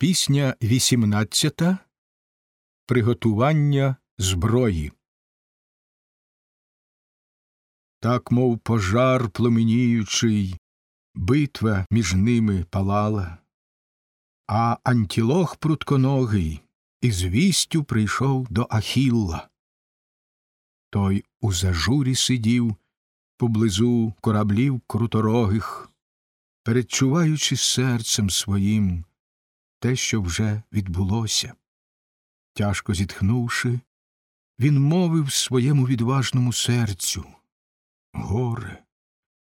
Пісня вісімнадцята Приготування зброї. Так, мов пожар пломеніючий, битва між ними палала, а антілох прутконогий із вістю прийшов до Ахілла. Той у зажурі сидів поблизу кораблів круторогих, передчуваючи серцем своїм те, що вже відбулося. Тяжко зітхнувши, він мовив своєму відважному серцю Горе,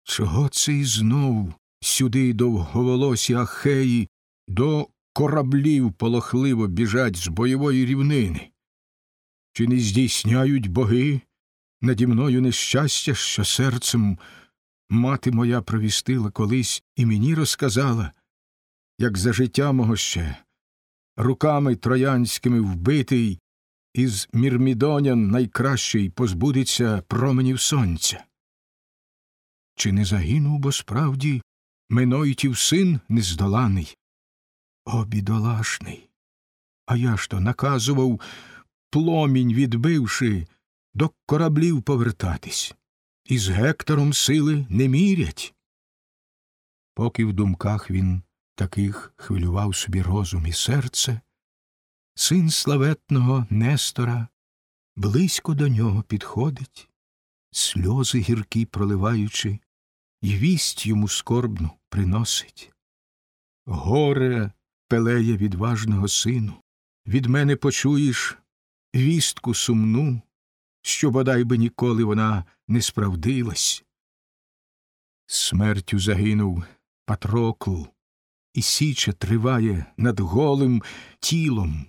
чого це і знов сюди довговолосі Ахеї до кораблів полохливо біжать з бойової рівнини? Чи не здійсняють боги наді мною нещастя, що серцем мати моя провістила колись і мені розказала, як за життя мого ще, руками троянськими вбитий, із мірмідонян найкращий позбудеться променів сонця. Чи не загинув, бо справді Меноїтів син нездоланий? О, бідолашний! А я ж то наказував, пломінь відбивши, до кораблів повертатись, і з Гектором сили не мірять. Поки в думках він таких хвилював собі розум і серце, син славетного Нестора близько до нього підходить, сльози гіркі проливаючи, і вість йому скорбну приносить. Горе, пелеє відважного сину, від мене почуєш вістку сумну, що бодай би ніколи вона не справдилась. Смертю загинув Патрокл, і січа триває над голим тілом.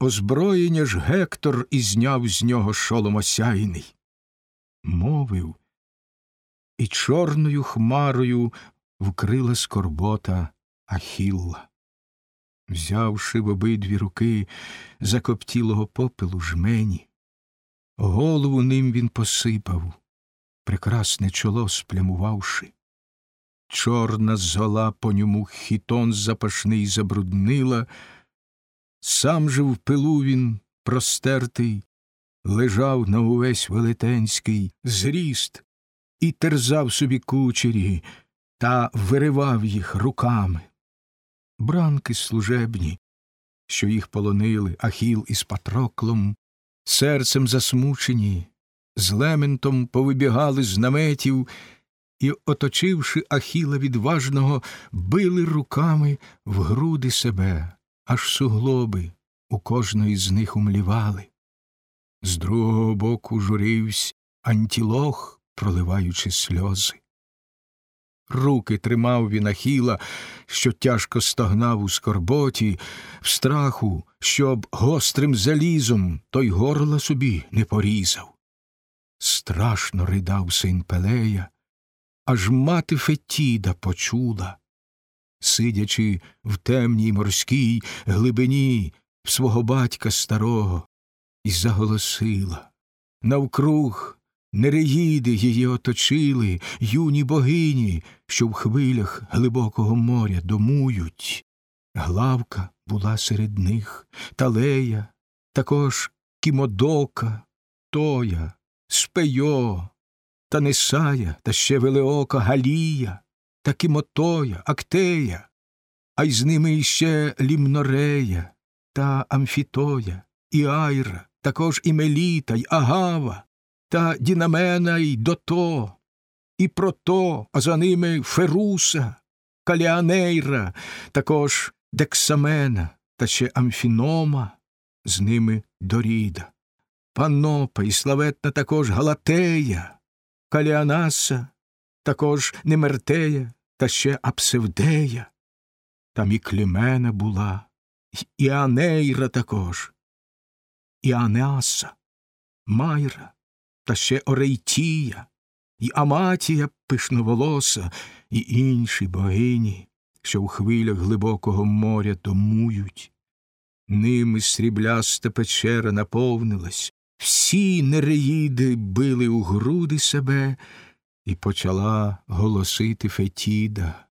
Озброєння ж Гектор і зняв з нього шолом осяйний. Мовив, і чорною хмарою вкрила скорбота Ахілла. Взявши в обидві руки закоптілого попелу жмені, голову ним він посипав, прекрасне чоло сплямувавши. Чорна зола по ньому хітон запашний забруднила, сам же в пилу він простертий, лежав на увесь велетенський зріст і терзав собі кучері та виривав їх руками. Бранки служебні, що їх полонили Ахіл із Патроклом, серцем засмучені, з лементом повибігали з наметів і, оточивши Ахіла відважного, били руками в груди себе, аж суглоби у кожної з них умлівали. З другого боку журивсь антілох, проливаючи сльози. Руки тримав він Ахіла, що тяжко стогнав у скорботі, в страху, щоб гострим залізом той горла собі не порізав. Страшно ридав син Пелея, аж мати Фетіда почула, сидячи в темній морській глибині свого батька старого, і заголосила. Навкруг нереїди її оточили, юні богині, що в хвилях глибокого моря домують. Главка була серед них, талея, також кімодока, тоя, спейо, та Несая, та ще Велеока Галія, та Кімотоя, Актея, а й з ними іще Лімнорея та Амфітоя, і Айра, також і Меліта, й Агава, та Дінамена й Дото, і Прото, а за ними Феруса, Каліанейра, також Дексамена, та ще Амфінома, з ними Доріда, Панопа і славетна також Галатея. Каліанаса, також Немертея, та ще Апсевдея. Там і Клімена була, і Анейра також, і Анеаса, Майра, та щеОрейтія, і Аматія пишноволоса, і інші богині, що в хвилях глибокого моря домують. Ними срібляста печера наповнилась, всі нереїди били у груди себе, і почала голосити Фетіда.